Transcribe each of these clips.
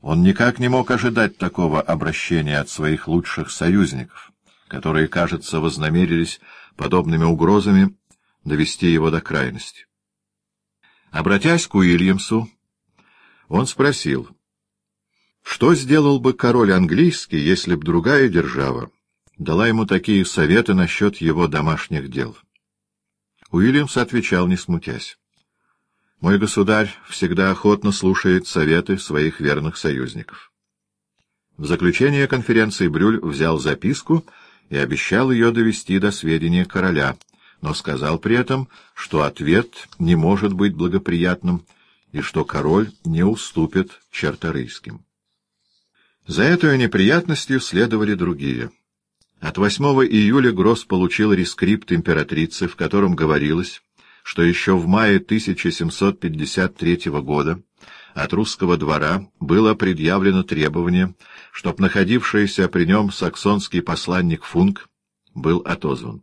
Он никак не мог ожидать такого обращения от своих лучших союзников, которые, кажется, вознамерились подобными угрозами довести его до крайности. Обратясь к Уильямсу, он спросил, что сделал бы король английский, если б другая держава дала ему такие советы насчет его домашних дел? Уильямс отвечал, не смутясь. «Мой государь всегда охотно слушает советы своих верных союзников». В заключение конференции Брюль взял записку и обещал ее довести до сведения короля — но сказал при этом, что ответ не может быть благоприятным и что король не уступит черторийским. За этой неприятностью следовали другие. От 8 июля Гросс получил рескрипт императрицы, в котором говорилось, что еще в мае 1753 года от русского двора было предъявлено требование, чтоб находившийся при нем саксонский посланник Функ был отозван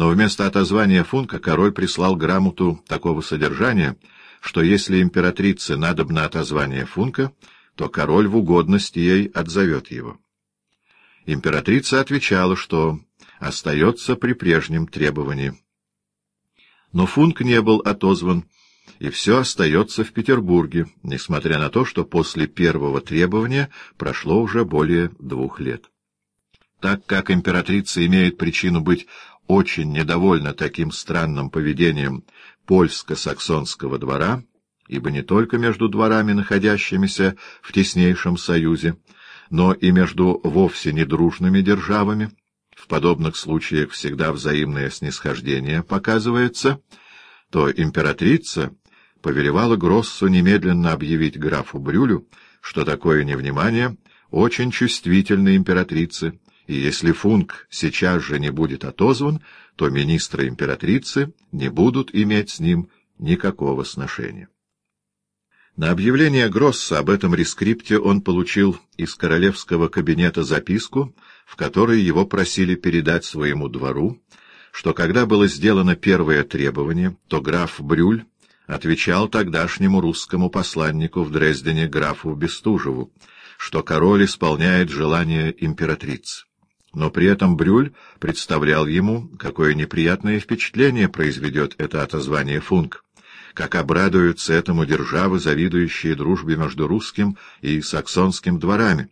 но вместо отозвания Функа король прислал грамоту такого содержания, что если императрице надобно отозвание Функа, то король в угодности ей отзовет его. Императрица отвечала, что остается при прежнем требовании. Но Функ не был отозван, и все остается в Петербурге, несмотря на то, что после первого требования прошло уже более двух лет. Так как императрица имеет причину быть очень недовольна таким странным поведением польско-саксонского двора, ибо не только между дворами, находящимися в теснейшем союзе, но и между вовсе недружными державами, в подобных случаях всегда взаимное снисхождение показывается, то императрица повелевала Гроссу немедленно объявить графу Брюлю, что такое невнимание очень чувствительной императрицы, и если Функ сейчас же не будет отозван, то министры императрицы не будут иметь с ним никакого сношения. На объявление Гросса об этом рескрипте он получил из королевского кабинета записку, в которой его просили передать своему двору, что когда было сделано первое требование, то граф Брюль отвечал тогдашнему русскому посланнику в Дрездене графу Бестужеву, что король исполняет желание императрицы. Но при этом Брюль представлял ему, какое неприятное впечатление произведет это отозвание Функ, как обрадуются этому державы, завидующие дружбе между русским и саксонским дворами,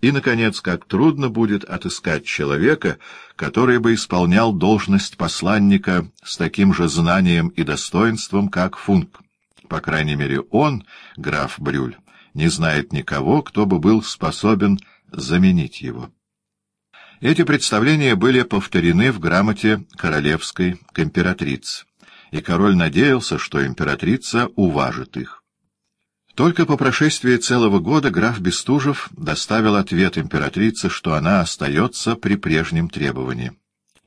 и, наконец, как трудно будет отыскать человека, который бы исполнял должность посланника с таким же знанием и достоинством, как Функ. По крайней мере, он, граф Брюль, не знает никого, кто бы был способен заменить его. Эти представления были повторены в грамоте королевской к императрице, и король надеялся, что императрица уважит их. Только по прошествии целого года граф Бестужев доставил ответ императрице, что она остается при прежнем требовании.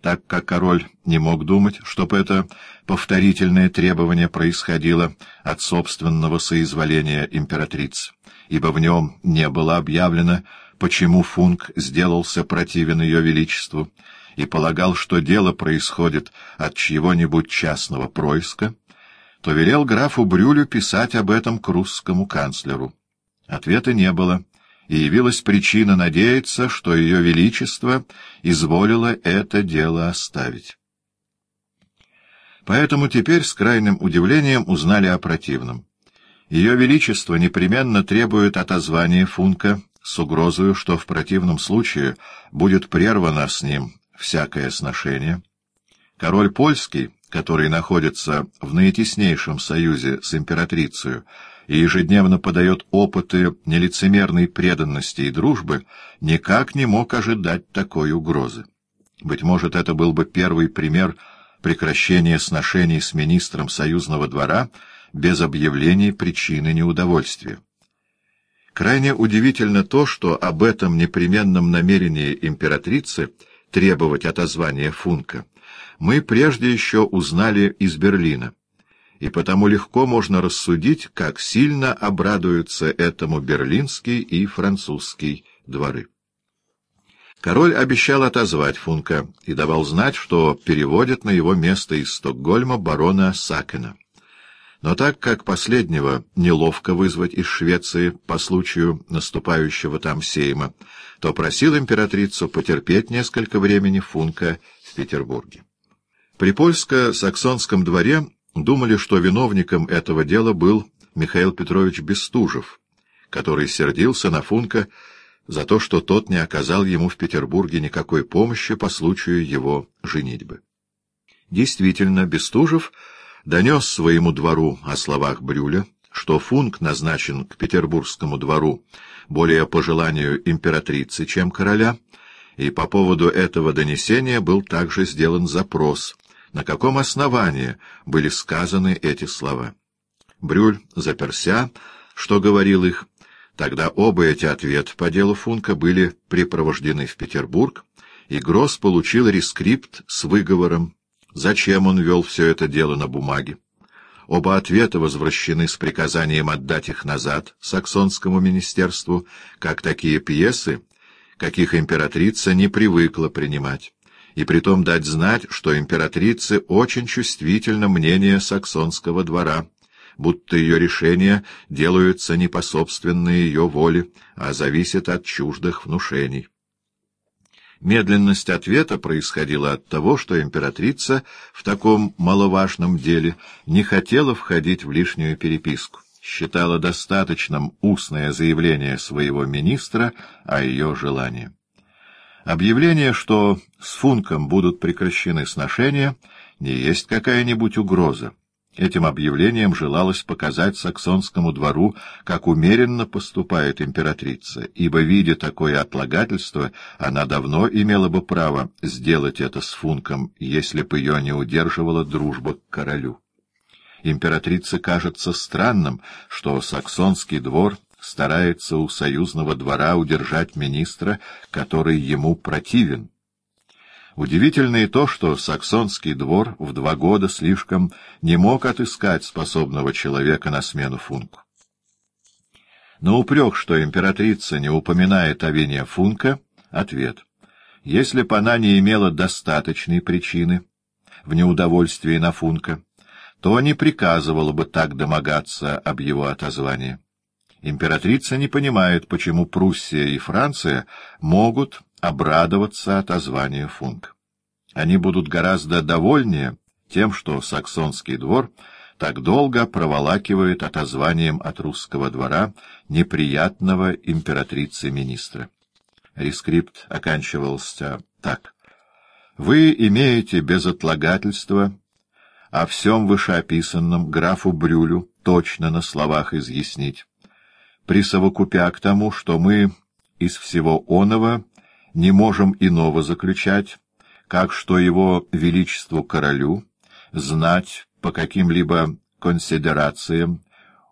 Так как король не мог думать, чтоб это повторительное требование происходило от собственного соизволения императрицы, ибо в нем не было объявлено, почему Функ сделался противен ее величеству и полагал, что дело происходит от чьего-нибудь частного происка, то велел графу Брюлю писать об этом к русскому канцлеру. Ответа не было, и явилась причина надеяться, что ее величество изволило это дело оставить. Поэтому теперь с крайним удивлением узнали о противном. Ее Величество непременно требует отозвания Функа с угрозою, что в противном случае будет прервано с ним всякое сношение. Король польский, который находится в наитеснейшем союзе с императрицей и ежедневно подает опыты нелицемерной преданности и дружбы, никак не мог ожидать такой угрозы. Быть может, это был бы первый пример прекращения сношений с министром союзного двора без объявления причины неудовольствия. Крайне удивительно то, что об этом непременном намерении императрицы требовать отозвания Функа мы прежде еще узнали из Берлина, и потому легко можно рассудить, как сильно обрадуются этому берлинский и французский дворы. Король обещал отозвать Функа и давал знать, что переводит на его место из Стокгольма барона Сакена. Но так как последнего неловко вызвать из Швеции по случаю наступающего там сейма, то просил императрицу потерпеть несколько времени Функа в Петербурге. При польско-саксонском дворе думали, что виновником этого дела был Михаил Петрович Бестужев, который сердился на Функа за то, что тот не оказал ему в Петербурге никакой помощи по случаю его женитьбы. Действительно, Бестужев донес своему двору о словах Брюля, что Функ назначен к петербургскому двору более по желанию императрицы, чем короля, и по поводу этого донесения был также сделан запрос, на каком основании были сказаны эти слова. Брюль заперся, что говорил их, тогда оба эти ответа по делу Функа были припровождены в Петербург, и Гросс получил рескрипт с выговором Зачем он вел все это дело на бумаге? Оба ответа возвращены с приказанием отдать их назад саксонскому министерству, как такие пьесы, каких императрица не привыкла принимать, и притом дать знать, что императрице очень чувствительно мнение саксонского двора, будто ее решения делаются не по собственной ее воле, а зависят от чуждых внушений. Медленность ответа происходила от того, что императрица в таком маловажном деле не хотела входить в лишнюю переписку, считала достаточным устное заявление своего министра о ее желании. Объявление, что с Функом будут прекращены сношения, не есть какая-нибудь угроза. Этим объявлением желалось показать саксонскому двору, как умеренно поступает императрица, ибо, видя такое отлагательство, она давно имела бы право сделать это с Функом, если бы ее не удерживала дружба к королю. Императрице кажется странным, что саксонский двор старается у союзного двора удержать министра, который ему противен. Удивительно и то, что саксонский двор в два года слишком не мог отыскать способного человека на смену Функу. На упрек, что императрица не упоминает о вине Функа, ответ. Если б она не имела достаточной причины в неудовольствии на Функа, то не приказывала бы так домогаться об его отозвании. Императрица не понимает, почему Пруссия и Франция могут обрадоваться отозванию Функ. Они будут гораздо довольнее тем, что саксонский двор так долго проволакивает отозванием от русского двора неприятного императрицы-министра. Рескрипт оканчивался так. «Вы имеете без отлагательства о всем вышеописанном графу Брюлю точно на словах изъяснить, присовокупя к тому, что мы из всего оного не можем иного заключать, как что его величеству королю знать по каким-либо консидерациям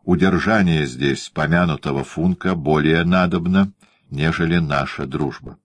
удержание здесь помянутого функа более надобно, нежели наша дружба.